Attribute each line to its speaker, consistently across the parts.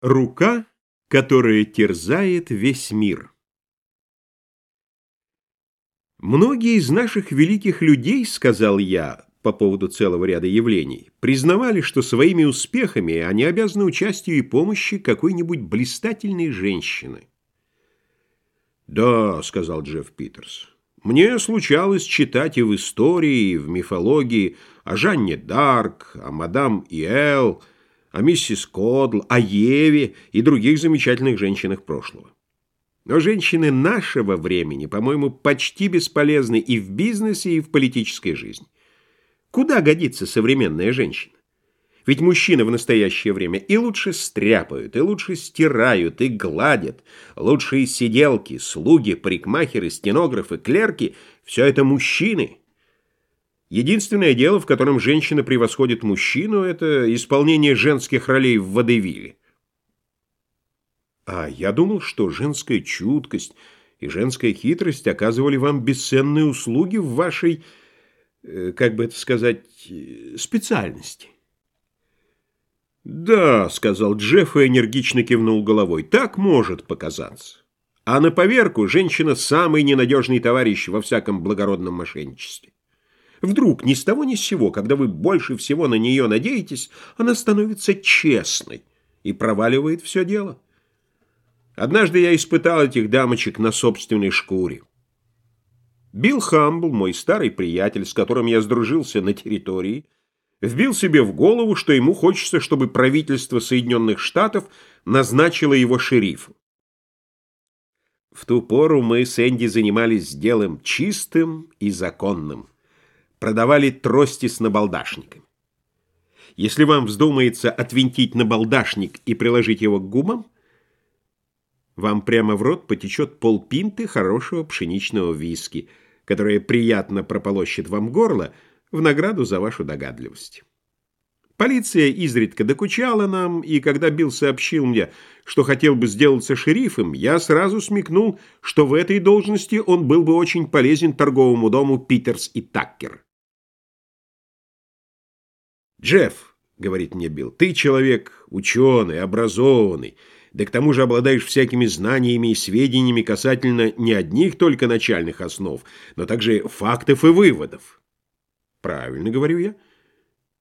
Speaker 1: Рука, которая терзает весь мир. Многие из наших великих людей, сказал я, по поводу целого ряда явлений, признавали, что своими успехами они обязаны участию и помощи какой-нибудь блистательной женщины. «Да», — сказал Джефф Питерс, — «мне случалось читать и в истории, и в мифологии о Жанне Дарк, о мадам Иэл, о миссис Кодл, о Еве и других замечательных женщинах прошлого. Но женщины нашего времени, по-моему, почти бесполезны и в бизнесе, и в политической жизни. Куда годится современная женщина? Ведь мужчины в настоящее время и лучше стряпают, и лучше стирают, и гладят. Лучшие сиделки, слуги, парикмахеры, стенографы, клерки – все это мужчины – Единственное дело, в котором женщина превосходит мужчину, это исполнение женских ролей в водевиле. А я думал, что женская чуткость и женская хитрость оказывали вам бесценные услуги в вашей, э, как бы это сказать, специальности. «Да», — сказал Джефф и энергично кивнул головой, — «так может показаться. А на поверку женщина — самый ненадежный товарищ во всяком благородном мошенничестве. Вдруг ни с того ни с сего, когда вы больше всего на нее надеетесь, она становится честной и проваливает все дело. Однажды я испытал этих дамочек на собственной шкуре. Билл Хамбл, мой старый приятель, с которым я сдружился на территории, вбил себе в голову, что ему хочется, чтобы правительство Соединенных Штатов назначило его шерифом. В ту пору мы с Энди занимались делом чистым и законным продавали трости с набалдашниками. Если вам вздумается отвинтить набалдашник и приложить его к губам, вам прямо в рот потечет полпинты хорошего пшеничного виски, которое приятно прополощет вам горло в награду за вашу догадливость. Полиция изредка докучала нам, и когда Билл сообщил мне, что хотел бы сделаться шерифом, я сразу смекнул, что в этой должности он был бы очень полезен торговому дому Питерс и Таккер. «Джефф», — говорит мне Билл, — «ты человек ученый, образованный, да к тому же обладаешь всякими знаниями и сведениями касательно не одних только начальных основ, но также фактов и выводов». «Правильно, — говорю я».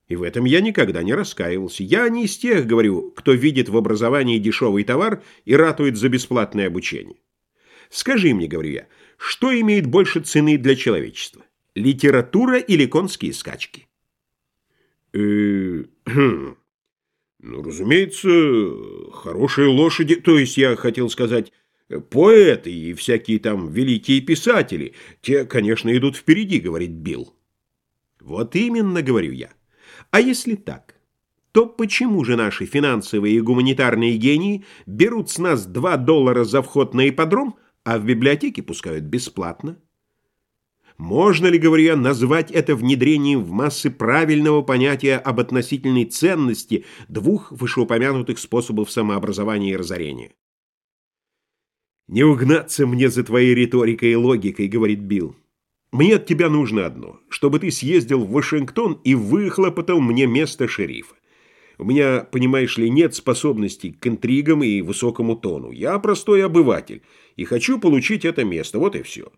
Speaker 1: И в этом я никогда не раскаивался. Я не из тех, говорю, кто видит в образовании дешевый товар и ратует за бесплатное обучение. Скажи мне, говорю я, что имеет больше цены для человечества? Литература или конские скачки? Э, ну, разумеется, хорошие лошади, то есть я хотел сказать, поэты и всякие там великие писатели, те, конечно, идут впереди, говорит Билл. Вот именно, говорю я. А если так, то почему же наши финансовые и гуманитарные гении берут с нас 2 доллара за вход на ипподром, а в библиотеке пускают бесплатно? Можно ли, говорю я, назвать это внедрением в массы правильного понятия об относительной ценности двух вышеупомянутых способов самообразования и разорения? «Не угнаться мне за твоей риторикой и логикой», — говорит Билл. «Мне от тебя нужно одно, чтобы ты съездил в Вашингтон и выхлопотал мне место шерифа. У меня, понимаешь ли, нет способностей к интригам и высокому тону. Я простой обыватель и хочу получить это место, вот и все».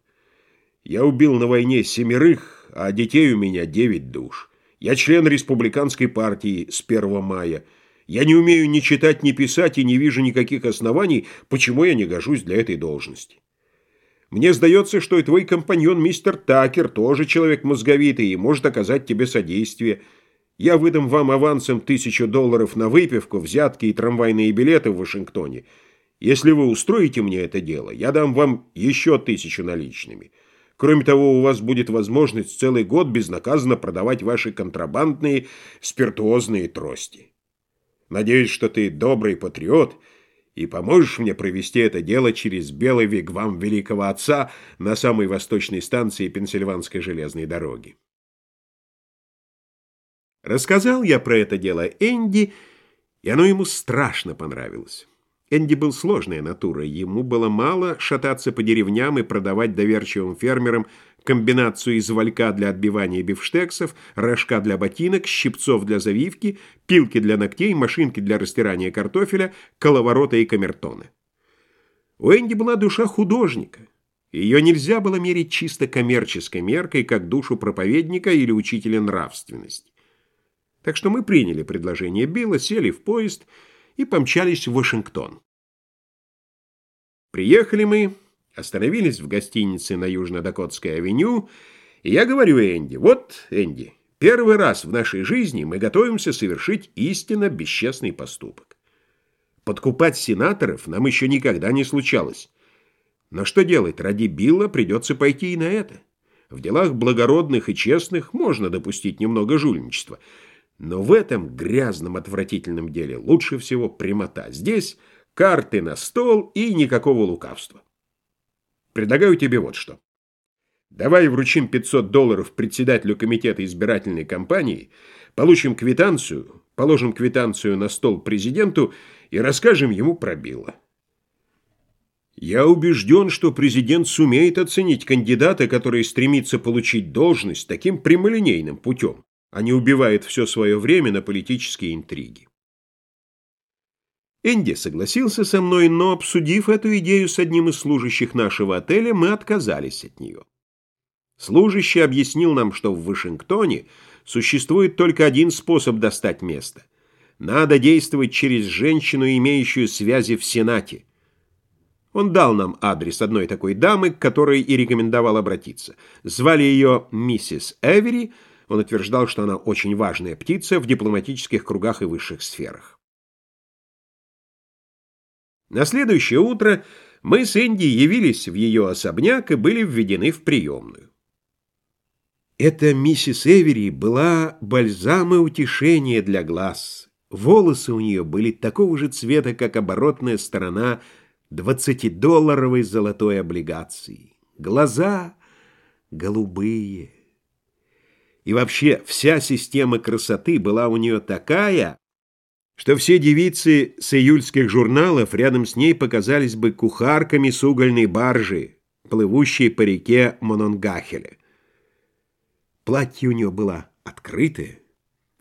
Speaker 1: Я убил на войне семерых, а детей у меня девять душ. Я член республиканской партии с 1 мая. Я не умею ни читать, ни писать и не вижу никаких оснований, почему я не гожусь для этой должности. Мне сдается, что и твой компаньон мистер Такер тоже человек мозговитый и может оказать тебе содействие. Я выдам вам авансом тысячу долларов на выпивку, взятки и трамвайные билеты в Вашингтоне. Если вы устроите мне это дело, я дам вам еще тысячу наличными». Кроме того, у вас будет возможность целый год безнаказанно продавать ваши контрабандные спиртуозные трости. Надеюсь, что ты добрый патриот и поможешь мне провести это дело через белый вигвам великого отца на самой восточной станции Пенсильванской железной дороги. Рассказал я про это дело Энди, и оно ему страшно понравилось. Энди был сложная натура, ему было мало шататься по деревням и продавать доверчивым фермерам комбинацию из валька для отбивания бифштексов, рожка для ботинок, щипцов для завивки, пилки для ногтей, машинки для растирания картофеля, коловорота и камертона. У Энди была душа художника. Ее нельзя было мерить чисто коммерческой меркой, как душу проповедника или учителя нравственности. Так что мы приняли предложение Билла, сели в поезд и помчались в Вашингтон. Приехали мы, остановились в гостинице на Южно-Дакотской авеню, и я говорю Энди, вот, Энди, первый раз в нашей жизни мы готовимся совершить истинно бесчестный поступок. Подкупать сенаторов нам еще никогда не случалось. Но что делать, ради Билла придется пойти и на это. В делах благородных и честных можно допустить немного жульничества, но в этом грязном отвратительном деле лучше всего прямота. Здесь карты на стол и никакого лукавства. Предлагаю тебе вот что. Давай вручим 500 долларов председателю комитета избирательной кампании, получим квитанцию, положим квитанцию на стол президенту и расскажем ему про Билла. Я убежден, что президент сумеет оценить кандидата, который стремится получить должность таким прямолинейным путем, а не убивает все свое время на политические интриги. Энди согласился со мной, но, обсудив эту идею с одним из служащих нашего отеля, мы отказались от нее. Служащий объяснил нам, что в Вашингтоне существует только один способ достать место. Надо действовать через женщину, имеющую связи в Сенате. Он дал нам адрес одной такой дамы, к которой и рекомендовал обратиться. Звали ее миссис Эвери, он утверждал, что она очень важная птица в дипломатических кругах и высших сферах. На следующее утро мы с Энди явились в ее особняк и были введены в приемную. Эта миссис Эвери была бальзам и утешение для глаз. Волосы у нее были такого же цвета, как оборотная сторона двадцатидолларовой золотой облигации. Глаза голубые. И вообще вся система красоты была у нее такая, что все девицы с июльских журналов рядом с ней показались бы кухарками с угольной баржи, плывущей по реке Мононгахеля. Платье у нее было открытое,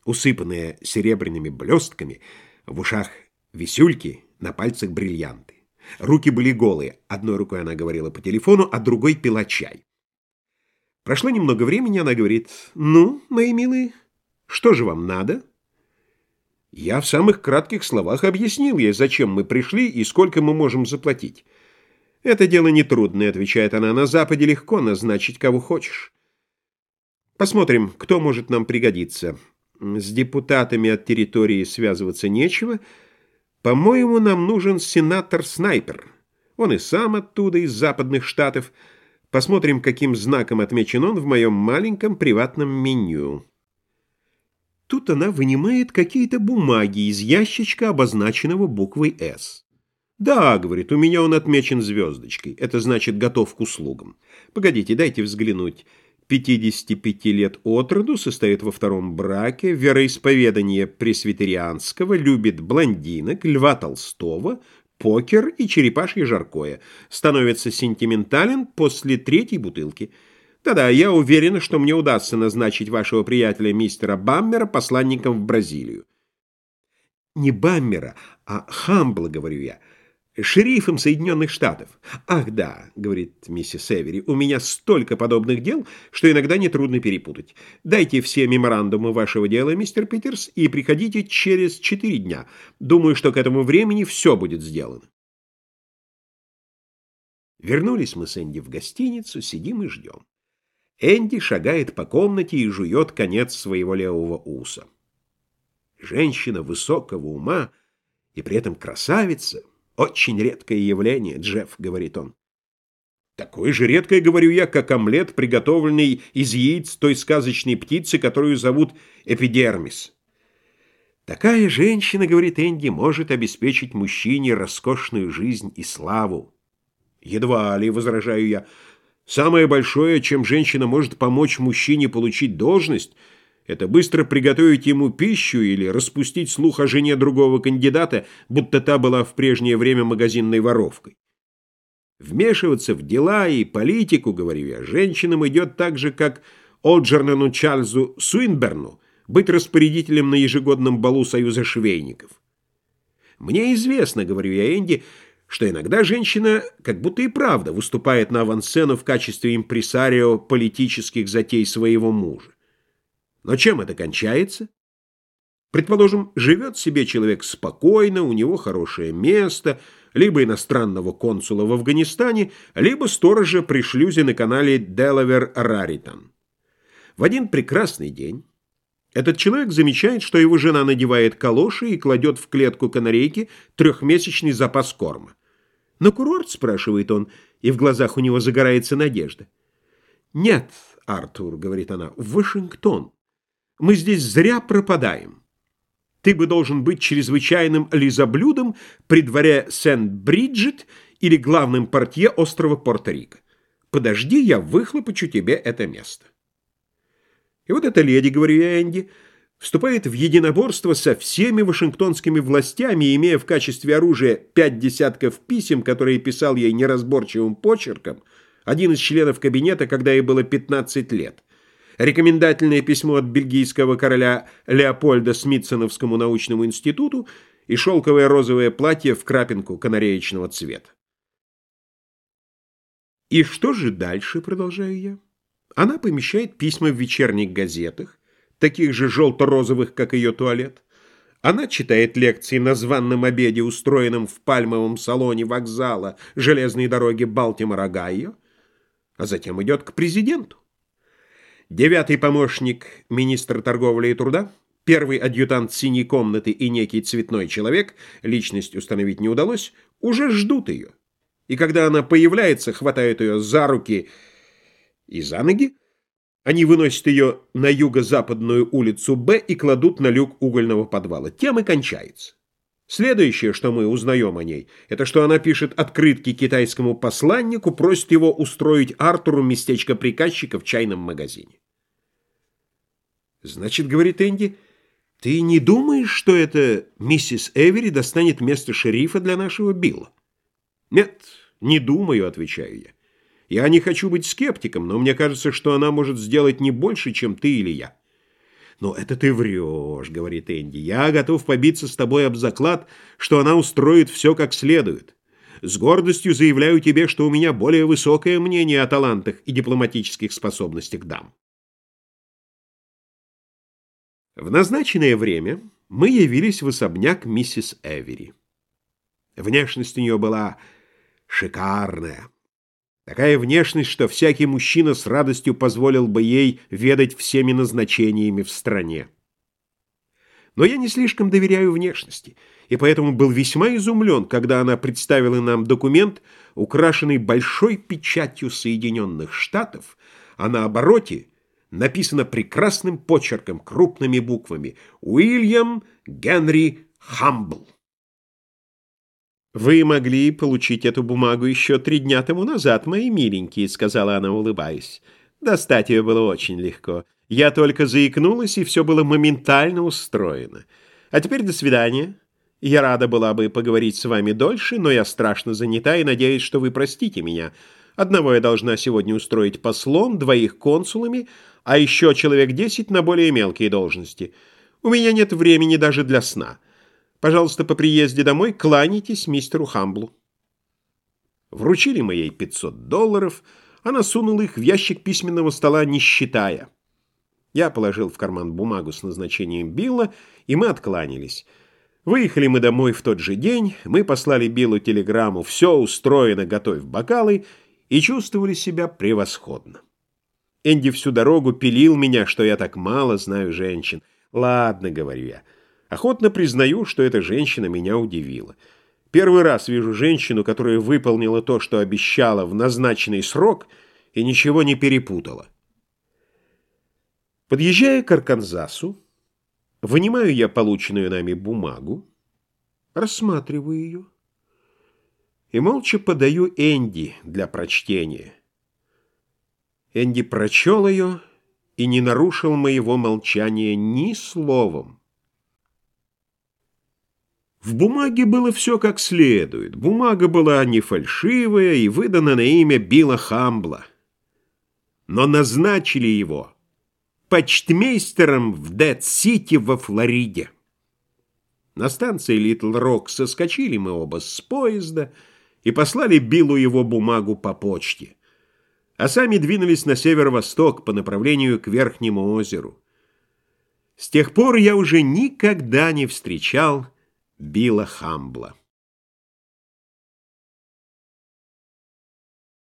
Speaker 1: усыпанное серебряными блестками, в ушах висюльки, на пальцах бриллианты. Руки были голые, одной рукой она говорила по телефону, а другой пила чай. Прошло немного времени, она говорит, «Ну, мои милые, что же вам надо?» Я в самых кратких словах объяснил ей, зачем мы пришли и сколько мы можем заплатить. «Это дело нетрудное», — отвечает она, — «на Западе легко назначить кого хочешь». Посмотрим, кто может нам пригодиться. С депутатами от территории связываться нечего. По-моему, нам нужен сенатор-снайпер. Он и сам оттуда, из западных штатов. Посмотрим, каким знаком отмечен он в моем маленьком приватном меню». Тут она вынимает какие-то бумаги из ящичка, обозначенного буквой «С». «Да», — говорит, — «у меня он отмечен звездочкой. Это значит, готов к услугам. Погодите, дайте взглянуть. 55 лет от роду, состоит во втором браке, вероисповедание пресвитерианского, любит блондинок, Льва Толстого, покер и черепашье жаркое. Становится сентиментален после третьей бутылки». Да-да, я уверен, что мне удастся назначить вашего приятеля мистера Баммера посланником в Бразилию. Не Баммера, а Хамбла, говорю я, шерифом Соединенных Штатов. Ах да, говорит миссис Эвери, у меня столько подобных дел, что иногда нетрудно перепутать. Дайте все меморандумы вашего дела, мистер Питерс, и приходите через четыре дня. Думаю, что к этому времени все будет сделано. Вернулись мы с Энди в гостиницу, сидим и ждем. Энди шагает по комнате и жует конец своего левого уса. Женщина высокого ума и при этом красавица — очень редкое явление, Джефф, — говорит он. Такое же редкое, говорю я, как омлет, приготовленный из яиц той сказочной птицы, которую зовут эпидермис. Такая женщина, говорит Энди, может обеспечить мужчине роскошную жизнь и славу. Едва ли, возражаю я, — Самое большое, чем женщина может помочь мужчине получить должность, это быстро приготовить ему пищу или распустить слух о жене другого кандидата, будто та была в прежнее время магазинной воровкой. Вмешиваться в дела и политику, говорю я, женщинам идет так же, как Олджернану Чарльзу Суинберну быть распорядителем на ежегодном балу Союза швейников. Мне известно, говорю я Энди, что иногда женщина как будто и правда выступает на авансцену в качестве импресарио политических затей своего мужа. Но чем это кончается? Предположим, живет себе человек спокойно, у него хорошее место, либо иностранного консула в Афганистане, либо сторожа при шлюзе на канале Делавер-Раритон. В один прекрасный день этот человек замечает, что его жена надевает калоши и кладет в клетку канарейки трехмесячный запас корма. «На курорт?» — спрашивает он, и в глазах у него загорается надежда. «Нет, Артур», — говорит она, — «в Вашингтон. Мы здесь зря пропадаем. Ты бы должен быть чрезвычайным лизоблюдом при дворе Сент-Бриджит или главным портье острова Порто-Рико. Подожди, я выхлопочу тебе это место». И вот эта леди, говорю я Энди, вступает в единоборство со всеми вашингтонскими властями, имея в качестве оружия пять десятков писем, которые писал ей неразборчивым почерком, один из членов кабинета, когда ей было 15 лет, рекомендательное письмо от бельгийского короля Леопольда Смитсоновскому научному институту и шелковое розовое платье в крапинку канареечного цвета. «И что же дальше?» — продолжаю я. Она помещает письма в вечерних газетах, таких же желто-розовых, как ее туалет. Она читает лекции на званном обеде, устроенном в пальмовом салоне вокзала железной дороги Балтимора-Гайо, а затем идет к президенту. Девятый помощник министра торговли и труда, первый адъютант синей комнаты и некий цветной человек, личность установить не удалось, уже ждут ее. И когда она появляется, хватают ее за руки и за ноги, они выносят ее на юго-западную улицу Б и кладут на люк угольного подвала. Тем и кончается. Следующее, что мы узнаем о ней, это что она пишет открытки китайскому посланнику, просит его устроить Артуру местечко приказчика в чайном магазине. «Значит, — говорит Энди, — ты не думаешь, что это миссис Эвери достанет место шерифа для нашего Билла?» «Нет, не думаю, — отвечаю я. Я не хочу быть скептиком, но мне кажется, что она может сделать не больше, чем ты или я. «Но это ты врешь», — говорит Энди. «Я готов побиться с тобой об заклад, что она устроит все как следует. С гордостью заявляю тебе, что у меня более высокое мнение о талантах и дипломатических способностях дам». В назначенное время мы явились в особняк миссис Эвери. Внешность у нее была шикарная. Такая внешность, что всякий мужчина с радостью позволил бы ей ведать всеми назначениями в стране. Но я не слишком доверяю внешности, и поэтому был весьма изумлен, когда она представила нам документ, украшенный большой печатью Соединенных Штатов, а на обороте написано прекрасным почерком, крупными буквами «Уильям Генри Хамбл». «Вы могли получить эту бумагу еще три дня тому назад, мои миленькие», — сказала она, улыбаясь. «Достать ее было очень легко. Я только заикнулась, и все было моментально устроено. А теперь до свидания. Я рада была бы поговорить с вами дольше, но я страшно занята и надеюсь, что вы простите меня. Одного я должна сегодня устроить послом, двоих консулами, а еще человек десять на более мелкие должности. У меня нет времени даже для сна». Пожалуйста, по приезде домой кланяйтесь мистеру Хамблу. Вручили мы ей 500 долларов, она сунула их в ящик письменного стола, не считая. Я положил в карман бумагу с назначением Билла, и мы откланялись. Выехали мы домой в тот же день, мы послали Биллу телеграмму «Все устроено, готовь бокалы» и чувствовали себя превосходно. Энди всю дорогу пилил меня, что я так мало знаю женщин. «Ладно», — говорю я, — Охотно признаю, что эта женщина меня удивила. Первый раз вижу женщину, которая выполнила то, что обещала в назначенный срок и ничего не перепутала. Подъезжая к Арканзасу, вынимаю я полученную нами бумагу, рассматриваю ее и молча подаю Энди для прочтения. Энди прочел ее и не нарушил моего молчания ни словом. В бумаге было все как следует. Бумага была не фальшивая и выдана на имя Билла Хамбла. Но назначили его почтмейстером в Дэд-Сити во Флориде. На станции Литл Рок соскочили мы оба с поезда и послали Биллу его бумагу по почте, а сами двинулись на северо-восток по направлению к Верхнему озеру. С тех пор я уже никогда не встречал Билла Хамбла.